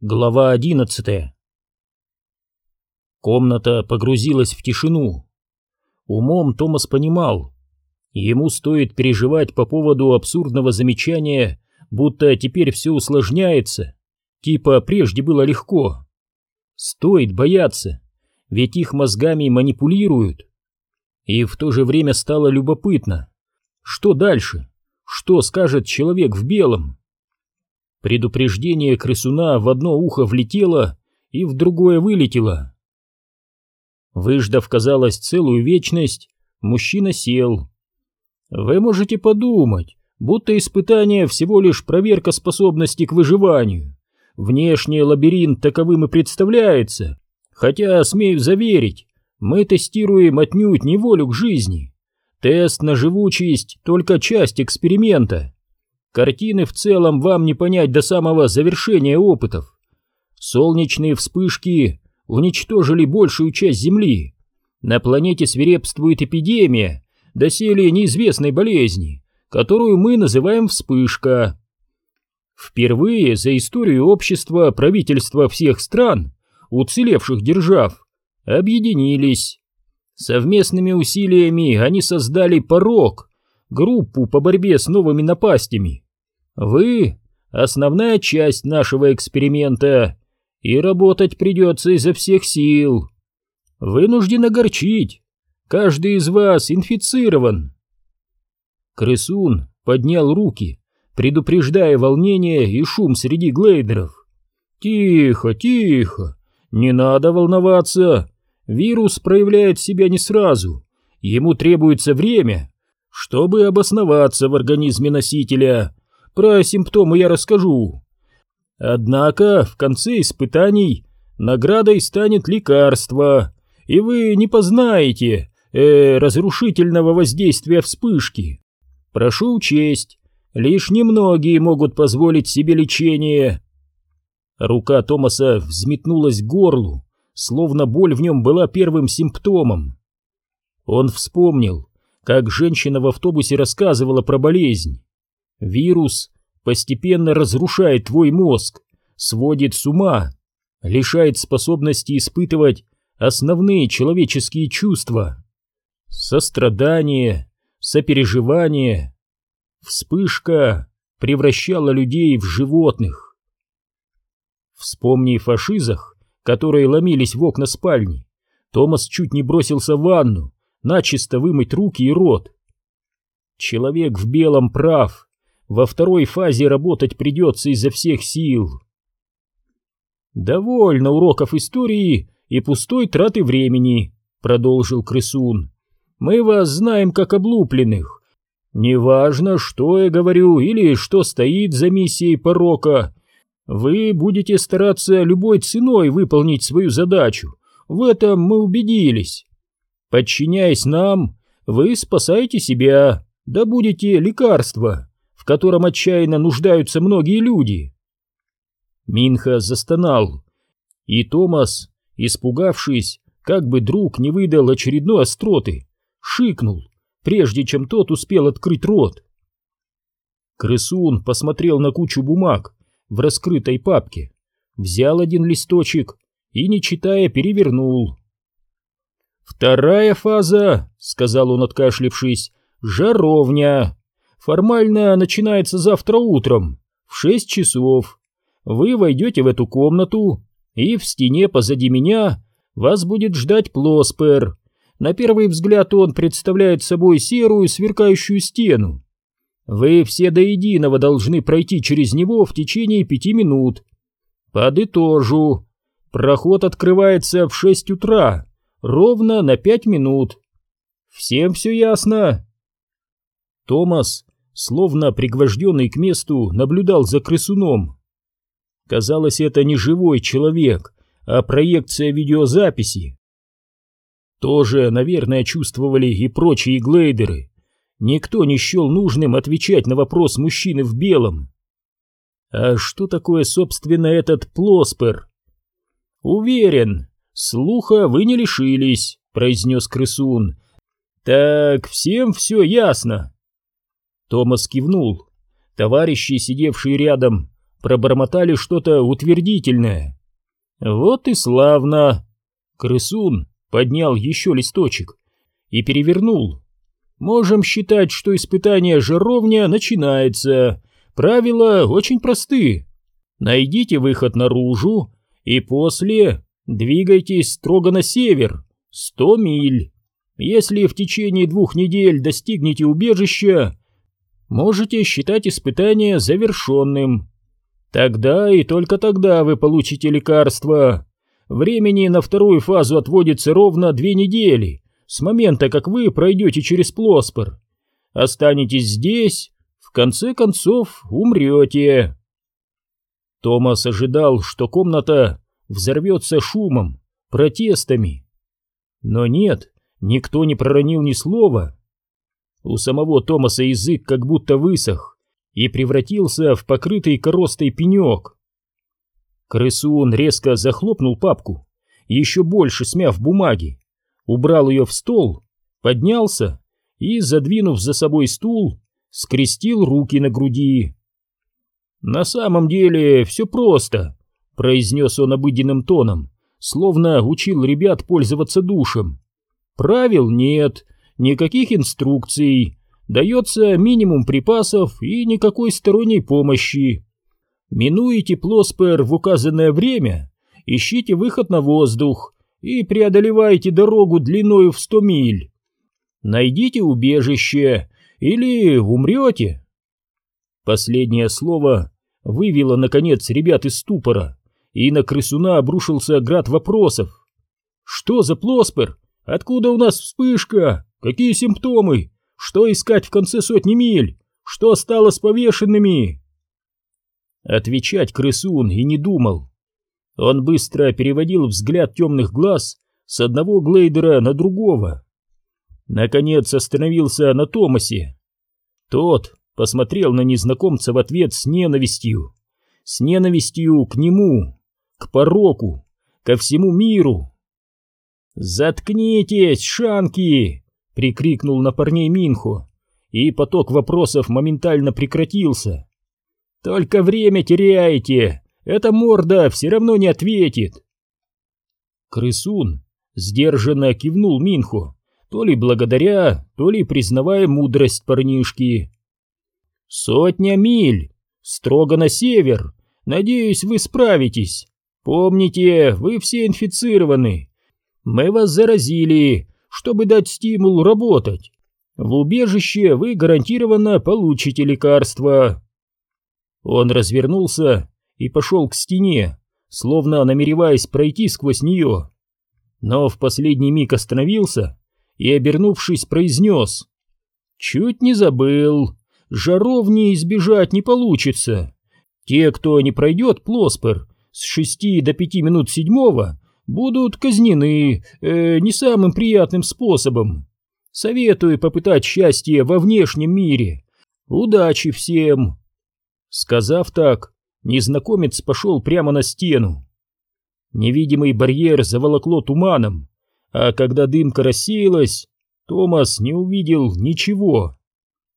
Глава одиннадцатая Комната погрузилась в тишину. Умом Томас понимал, ему стоит переживать по поводу абсурдного замечания, будто теперь все усложняется, типа прежде было легко. Стоит бояться, ведь их мозгами манипулируют. И в то же время стало любопытно, что дальше, что скажет человек в белом. Предупреждение крысуна в одно ухо влетело и в другое вылетело. Выждав, казалось, целую вечность, мужчина сел. Вы можете подумать, будто испытание всего лишь проверка способности к выживанию. Внешний лабиринт таковым и представляется, хотя, смею заверить, мы тестируем отнюдь не волю к жизни. Тест на живучесть — только часть эксперимента. Картины в целом вам не понять до самого завершения опытов. Солнечные вспышки уничтожили большую часть Земли. На планете свирепствует эпидемия, доселе неизвестной болезни, которую мы называем вспышка. Впервые за историю общества правительства всех стран, уцелевших держав, объединились. Совместными усилиями они создали порог, группу по борьбе с новыми напастями. Вы — основная часть нашего эксперимента, и работать придется изо всех сил. Вынужден огорчить. Каждый из вас инфицирован. Крысун поднял руки, предупреждая волнение и шум среди глейдеров. «Тихо, тихо, не надо волноваться. Вирус проявляет себя не сразу. Ему требуется время, чтобы обосноваться в организме носителя. Про симптомы я расскажу. Однако в конце испытаний наградой станет лекарство, и вы не познаете э, разрушительного воздействия вспышки. Прошу учесть, лишь немногие могут позволить себе лечение. Рука Томаса взметнулась к горлу, словно боль в нем была первым симптомом. Он вспомнил, как женщина в автобусе рассказывала про болезнь. Вирус постепенно разрушает твой мозг, сводит с ума, лишает способности испытывать основные человеческие чувства. Сострадание, сопереживание. Вспышка превращала людей в животных. Вспомнив о шизах, которые ломились в окна спальни, Томас чуть не бросился в ванну, начисто вымыть руки и рот. Человек в белом прав. Во второй фазе работать придется изо всех сил. «Довольно уроков истории и пустой траты времени», — продолжил крысун. «Мы вас знаем как облупленных. Неважно, что я говорю или что стоит за миссией порока. Вы будете стараться любой ценой выполнить свою задачу. В этом мы убедились. Подчиняясь нам, вы спасаете себя, да будете лекарство, в котором отчаянно нуждаются многие люди. Минха застонал, и Томас, испугавшись, как бы друг не выдал очередной остроты, шикнул, прежде чем тот успел открыть рот. Крысун посмотрел на кучу бумаг в раскрытой папке, взял один листочек и, не читая, перевернул. «Вторая фаза», — сказал он, откашлившись, — «жаровня. Формально начинается завтра утром, в шесть часов. Вы войдете в эту комнату, и в стене позади меня вас будет ждать Плоспер. На первый взгляд он представляет собой серую сверкающую стену. Вы все до единого должны пройти через него в течение пяти минут. Подытожу. Проход открывается в шесть утра ровно на пять минут. Всем все ясно?» Томас, словно пригвожденный к месту, наблюдал за крысуном. Казалось, это не живой человек, а проекция видеозаписи. Тоже, наверное, чувствовали и прочие глейдеры. Никто не счел нужным отвечать на вопрос мужчины в белом. А что такое, собственно, этот плоспер? Уверен, «Слуха вы не лишились», — произнес крысун. «Так, всем все ясно». Томас кивнул. Товарищи, сидевшие рядом, пробормотали что-то утвердительное. Вот и славно. Крысун поднял еще листочек и перевернул. Можем считать, что испытание жаровня начинается. Правила очень просты. Найдите выход наружу и после двигайтесь строго на север, сто миль. Если в течение двух недель достигнете убежища, можете считать испытание завершенным. Тогда и только тогда вы получите лекарство. Времени на вторую фазу отводится ровно две недели, с момента, как вы пройдете через Плоспор. Останетесь здесь, в конце концов умрете. Томас ожидал, что комната взорвется шумом, протестами. Но нет, никто не проронил ни слова. У самого Томаса язык как будто высох и превратился в покрытый коростой пенек. Крысун резко захлопнул папку, еще больше смяв бумаги, убрал ее в стол, поднялся и, задвинув за собой стул, скрестил руки на груди. «На самом деле все просто», — произнес он обыденным тоном, словно учил ребят пользоваться душем. «Правил нет, никаких инструкций, дается минимум припасов и никакой сторонней помощи. Минуете Плоспер в указанное время, ищите выход на воздух и преодолеваете дорогу длиною в сто миль. Найдите убежище или умрете. Последнее слово вывело, наконец, ребят из ступора, и на крысуна обрушился град вопросов. Что за Плоспер? Откуда у нас вспышка? Какие симптомы? Что искать в конце сотни миль? Что стало с повешенными? Отвечать крысун и не думал. Он быстро переводил взгляд темных глаз с одного глейдера на другого. Наконец остановился на Томасе. Тот посмотрел на незнакомца в ответ с ненавистью. С ненавистью к нему, к пороку, ко всему миру. «Заткнитесь, шанки!» — прикрикнул на парней Минхо, и поток вопросов моментально прекратился. Только время теряете. Эта морда все равно не ответит. Крысун сдержанно кивнул Минху, то ли благодаря, то ли признавая мудрость парнишки. «Сотня миль! Строго на север! Надеюсь, вы справитесь! Помните, вы все инфицированы! Мы вас заразили, чтобы дать стимул работать! В убежище вы гарантированно получите лекарство!» Он развернулся и пошел к стене, словно намереваясь пройти сквозь нее. Но в последний миг остановился и, обернувшись, произнес. «Чуть не забыл. Жаровни избежать не получится. Те, кто не пройдет Плоспер с шести до пяти минут седьмого, будут казнены э, не самым приятным способом. Советую попытать счастье во внешнем мире. Удачи всем!» Сказав так, незнакомец пошел прямо на стену. Невидимый барьер заволокло туманом, а когда дымка рассеялась, Томас не увидел ничего.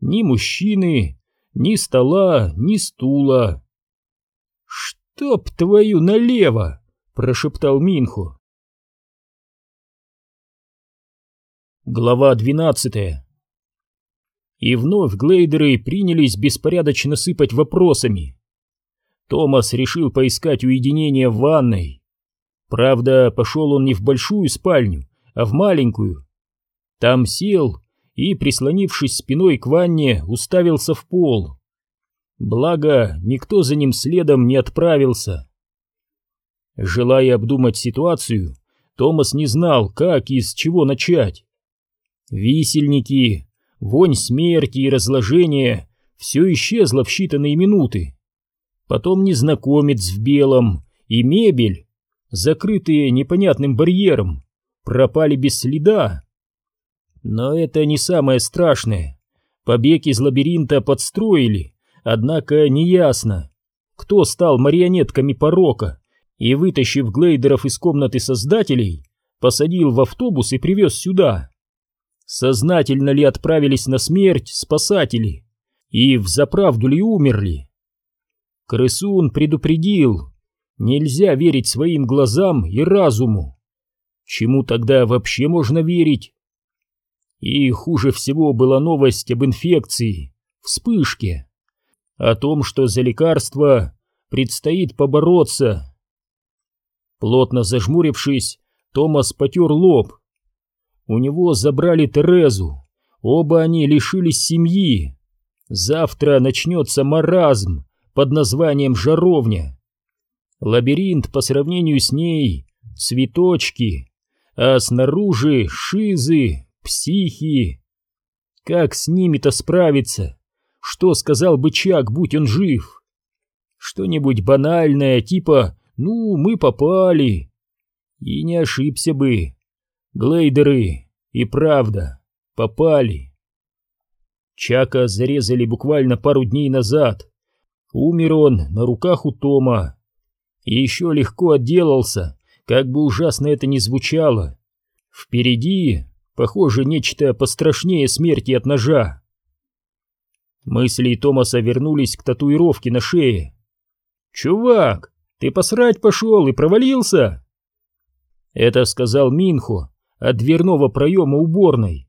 Ни мужчины, ни стола, ни стула. «Чтоб твою налево!» — прошептал Минхо. Глава двенадцатая и вновь глейдеры принялись беспорядочно сыпать вопросами. Томас решил поискать уединение в ванной. Правда, пошел он не в большую спальню, а в маленькую. Там сел и, прислонившись спиной к ванне, уставился в пол. Благо, никто за ним следом не отправился. Желая обдумать ситуацию, Томас не знал, как и с чего начать. Висельники, вонь смерти и разложения все исчезло в считанные минуты. Потом незнакомец в белом и мебель, закрытые непонятным барьером, пропали без следа. Но это не самое страшное. Побег из лабиринта подстроили, однако неясно, кто стал марионетками порока и, вытащив глейдеров из комнаты создателей, посадил в автобус и привез сюда сознательно ли отправились на смерть спасатели и взаправду ли умерли. Крысун предупредил, нельзя верить своим глазам и разуму. Чему тогда вообще можно верить? И хуже всего была новость об инфекции, вспышке, о том, что за лекарство предстоит побороться. Плотно зажмурившись, Томас потер лоб. У него забрали Терезу, оба они лишились семьи. Завтра начнется маразм под названием «Жаровня». Лабиринт по сравнению с ней — цветочки, а снаружи — шизы, психи. Как с ними-то справиться? Что сказал бы Чак, будь он жив? Что-нибудь банальное, типа «ну, мы попали». И не ошибся бы. Глейдеры и правда попали. Чака зарезали буквально пару дней назад. Умер он на руках у Тома. И еще легко отделался, как бы ужасно это ни звучало. Впереди, похоже, нечто пострашнее смерти от ножа. Мысли Томаса вернулись к татуировке на шее. «Чувак, ты посрать пошел и провалился?» Это сказал Минхо от дверного проема уборной.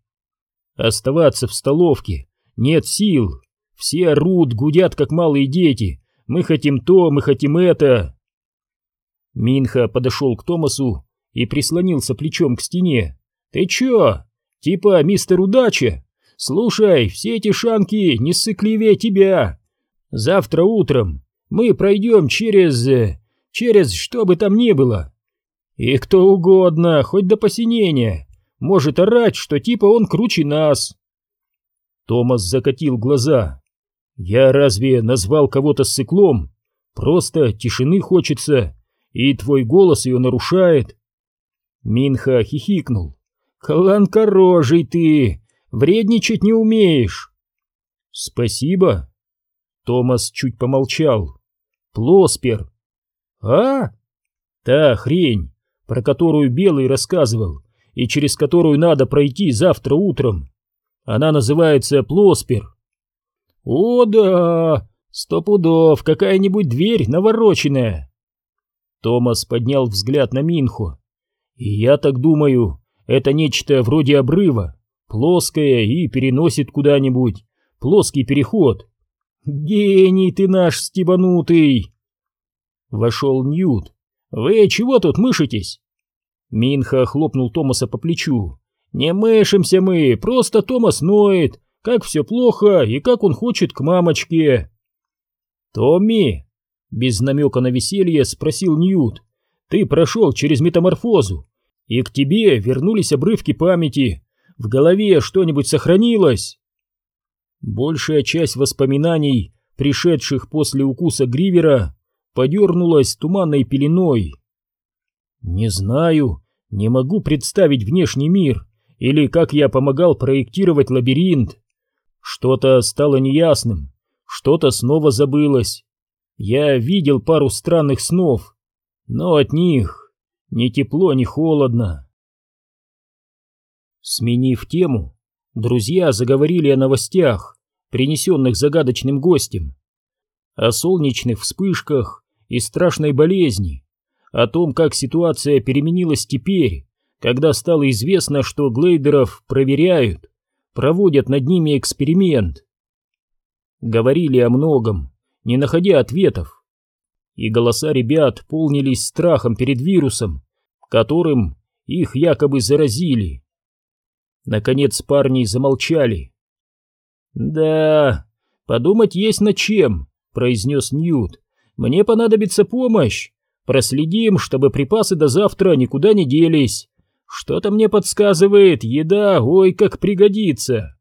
Оставаться в столовке нет сил. Все орут, гудят, как малые дети. Мы хотим то, мы хотим это. Минха подошел к Томасу и прислонился плечом к стене. «Ты чё? Типа мистер Удача? Слушай, все эти шанки не сыкливее тебя. Завтра утром мы пройдем через... через что бы там ни было. И кто угодно, хоть до посинения, может орать, что типа он круче нас. Томас закатил глаза. «Я разве назвал кого-то сыклом? Просто тишины хочется, и твой голос ее нарушает». Минха хихикнул. «Кланкорожий ты! Вредничать не умеешь!» «Спасибо!» Томас чуть помолчал. «Плоспер!» «А?» «Та хрень, про которую Белый рассказывал, и через которую надо пройти завтра утром. Она называется Плоспер. О да, сто пудов, какая-нибудь дверь навороченная. Томас поднял взгляд на Минху. И я так думаю, это нечто вроде обрыва, плоское и переносит куда-нибудь. Плоский переход. Гений ты наш стебанутый! Вошел Ньют. Вы чего тут мышитесь? Минха хлопнул Томаса по плечу. «Не мышимся мы, просто Томас ноет, как все плохо и как он хочет к мамочке». «Томми!» — без намека на веселье спросил Ньют. «Ты прошел через метаморфозу, и к тебе вернулись обрывки памяти. В голове что-нибудь сохранилось?» Большая часть воспоминаний, пришедших после укуса Гривера, подернулась туманной пеленой. «Не знаю, не могу представить внешний мир, или как я помогал проектировать лабиринт. Что-то стало неясным, что-то снова забылось. Я видел пару странных снов, но от них ни тепло, ни холодно. Сменив тему, друзья заговорили о новостях, принесенных загадочным гостем, о солнечных вспышках и страшной болезни, о том, как ситуация переменилась теперь, когда стало известно, что глейдеров проверяют, проводят над ними эксперимент. Говорили о многом, не находя ответов. И голоса ребят полнились страхом перед вирусом, которым их якобы заразили. Наконец парни замолчали. «Да, подумать есть над чем», — произнес Ньют. «Мне понадобится помощь. Проследим, чтобы припасы до завтра никуда не делись. Что-то мне подсказывает, еда, ой, как пригодится.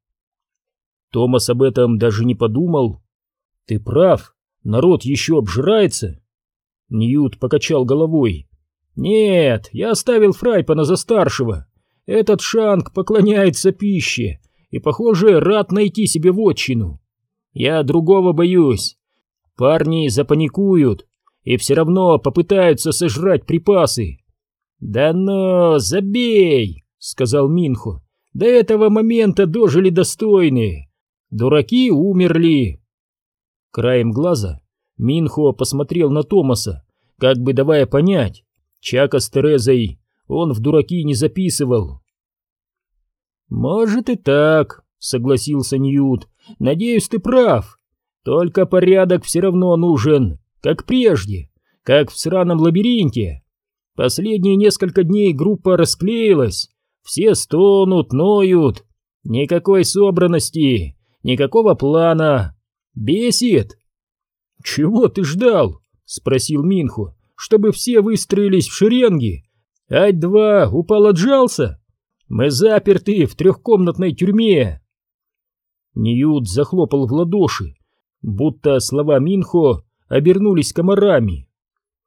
Томас об этом даже не подумал. Ты прав, народ еще обжирается. Ньют покачал головой. Нет, я оставил Фрайпана за старшего. Этот Шанг поклоняется пище и, похоже, рад найти себе вотчину. Я другого боюсь. Парни запаникуют и все равно попытаются сожрать припасы. «Да ну, забей!» — сказал Минхо. «До этого момента дожили достойные. Дураки умерли». Краем глаза Минхо посмотрел на Томаса, как бы давая понять, Чака с Терезой он в дураки не записывал. «Может и так», — согласился Ньют. «Надеюсь, ты прав. Только порядок все равно нужен, как прежде, как в сраном лабиринте. Последние несколько дней группа расклеилась, все стонут, ноют. Никакой собранности, никакого плана. Бесит!» «Чего ты ждал?» — спросил Минху. «Чтобы все выстроились в шеренги. Ать-два упал отжался? Мы заперты в трехкомнатной тюрьме!» Ньют захлопал в ладоши, будто слова Минхо обернулись комарами.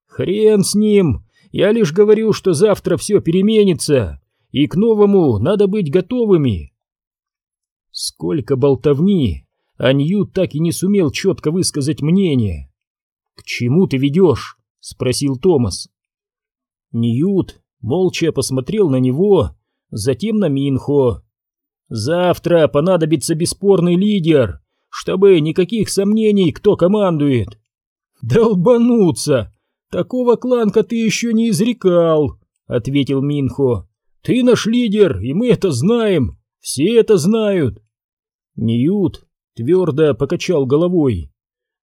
«Хрен с ним! Я лишь говорю, что завтра все переменится, и к новому надо быть готовыми!» Сколько болтовни, а Ньют так и не сумел четко высказать мнение. «К чему ты ведешь?» — спросил Томас. Ньют молча посмотрел на него, затем на Минхо. «Завтра понадобится бесспорный лидер, чтобы никаких сомнений, кто командует». «Долбануться! Такого кланка ты еще не изрекал», — ответил Минхо. «Ты наш лидер, и мы это знаем, все это знают». Ньют твердо покачал головой.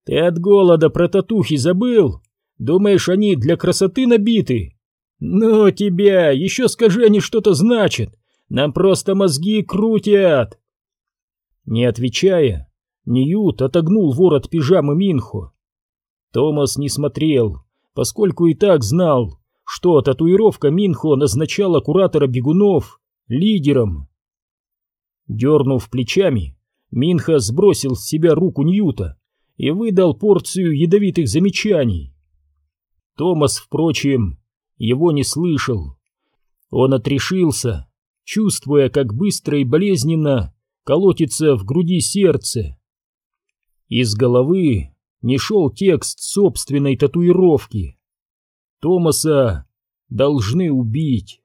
«Ты от голода про татухи забыл? Думаешь, они для красоты набиты? Ну тебя, еще скажи, они что-то значат. Нам просто мозги крутят!» Не отвечая, Ньют отогнул ворот пижамы Минхо. Томас не смотрел, поскольку и так знал, что татуировка Минхо назначала куратора бегунов лидером. Дернув плечами, Минха сбросил с себя руку Ньюта и выдал порцию ядовитых замечаний. Томас, впрочем, его не слышал. Он отрешился, чувствуя, как быстро и болезненно колотится в груди сердце. Из головы не шел текст собственной татуировки. Томаса должны убить.